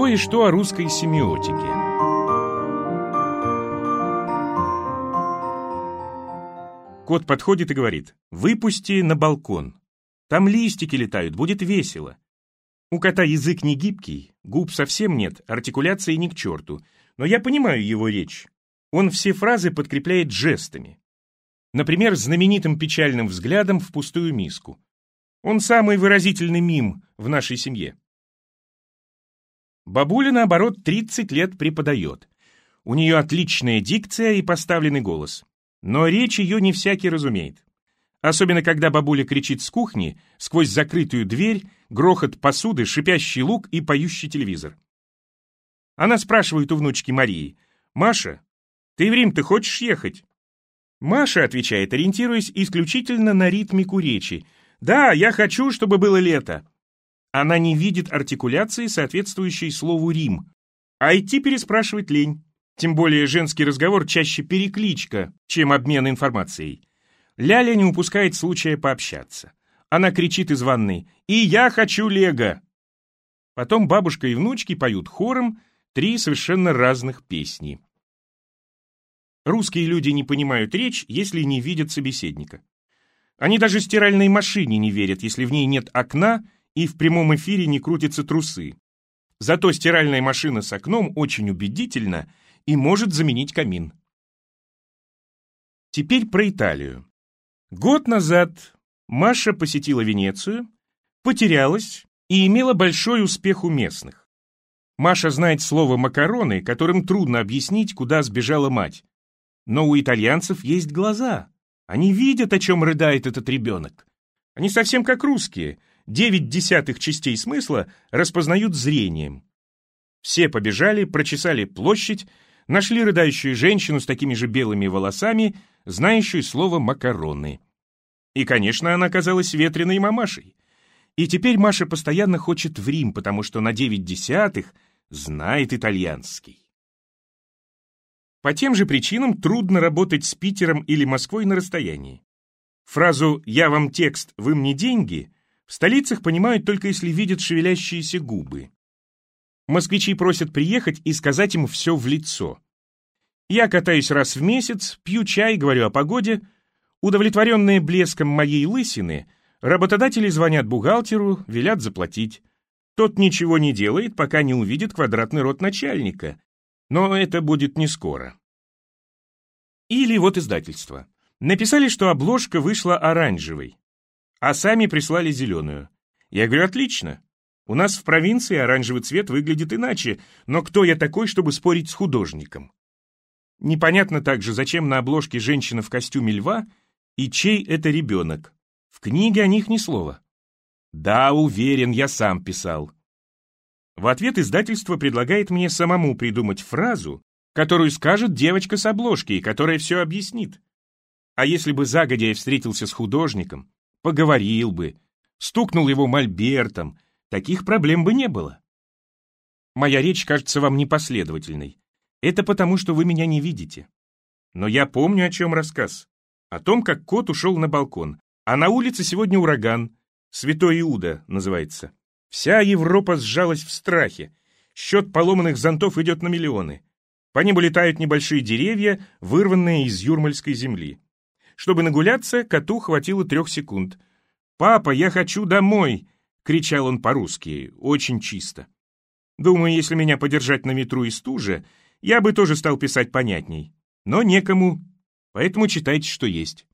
Кое-что о русской семиотике. Кот подходит и говорит, «Выпусти на балкон. Там листики летают, будет весело». У кота язык не гибкий, губ совсем нет, артикуляции ни к черту, но я понимаю его речь. Он все фразы подкрепляет жестами. Например, знаменитым печальным взглядом в пустую миску. Он самый выразительный мим в нашей семье. Бабуля, наоборот, 30 лет преподает. У нее отличная дикция и поставленный голос. Но речь ее не всякий разумеет. Особенно, когда бабуля кричит с кухни, сквозь закрытую дверь, грохот посуды, шипящий лук и поющий телевизор. Она спрашивает у внучки Марии, «Маша, ты в Рим ты хочешь ехать?» Маша отвечает, ориентируясь исключительно на ритмику речи. «Да, я хочу, чтобы было лето». Она не видит артикуляции, соответствующей слову «Рим». А идти переспрашивать лень. Тем более женский разговор чаще перекличка, чем обмен информацией. Ляля не упускает случая пообщаться. Она кричит из ванной «И я хочу лего!». Потом бабушка и внучки поют хором три совершенно разных песни. Русские люди не понимают речь, если не видят собеседника. Они даже стиральной машине не верят, если в ней нет окна и в прямом эфире не крутятся трусы. Зато стиральная машина с окном очень убедительна и может заменить камин. Теперь про Италию. Год назад Маша посетила Венецию, потерялась и имела большой успех у местных. Маша знает слово «макароны», которым трудно объяснить, куда сбежала мать. Но у итальянцев есть глаза. Они видят, о чем рыдает этот ребенок. Они совсем как русские. Девять десятых частей смысла распознают зрением. Все побежали, прочесали площадь, нашли рыдающую женщину с такими же белыми волосами, знающую слово «макароны». И, конечно, она оказалась ветреной мамашей. И теперь Маша постоянно хочет в Рим, потому что на девять десятых знает итальянский. По тем же причинам трудно работать с Питером или Москвой на расстоянии. Фразу «я вам текст, вы мне деньги» в столицах понимают только если видят шевелящиеся губы. Москвичи просят приехать и сказать им все в лицо. Я катаюсь раз в месяц, пью чай, говорю о погоде. Удовлетворенные блеском моей лысины, работодатели звонят бухгалтеру, велят заплатить. Тот ничего не делает, пока не увидит квадратный рот начальника. Но это будет не скоро. Или вот издательство. Написали, что обложка вышла оранжевой, а сами прислали зеленую. Я говорю, отлично. У нас в провинции оранжевый цвет выглядит иначе, но кто я такой, чтобы спорить с художником? Непонятно также, зачем на обложке женщина в костюме льва и чей это ребенок. В книге о них ни слова. Да, уверен, я сам писал. В ответ издательство предлагает мне самому придумать фразу, которую скажет девочка с обложки и которая все объяснит. А если бы загодя я встретился с художником, поговорил бы, стукнул его мольбертом, таких проблем бы не было. Моя речь кажется вам непоследовательной. Это потому, что вы меня не видите. Но я помню, о чем рассказ. О том, как кот ушел на балкон. А на улице сегодня ураган. Святой Иуда называется. Вся Европа сжалась в страхе. Счет поломанных зонтов идет на миллионы. По небу летают небольшие деревья, вырванные из юрмальской земли. Чтобы нагуляться, коту хватило трех секунд. «Папа, я хочу домой!» кричал он по-русски, очень чисто. Думаю, если меня подержать на ветру и стуже, я бы тоже стал писать понятней. Но некому, поэтому читайте, что есть.